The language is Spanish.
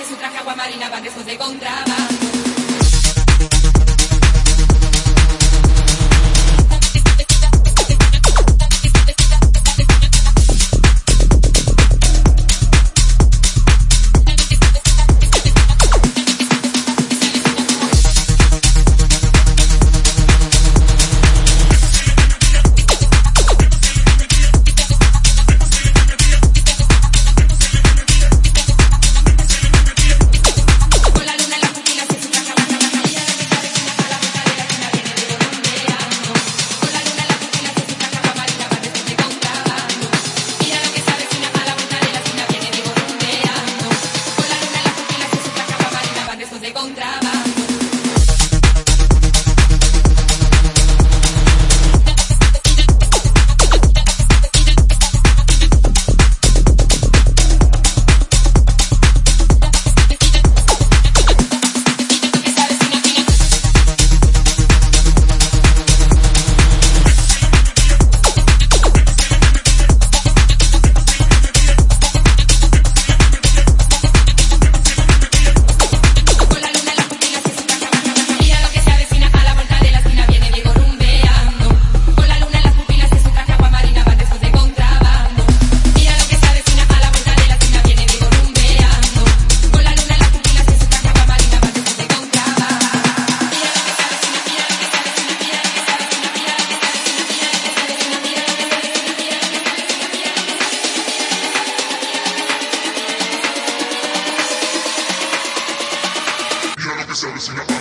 y su traje aguamarina van de contrabando. episode is enough.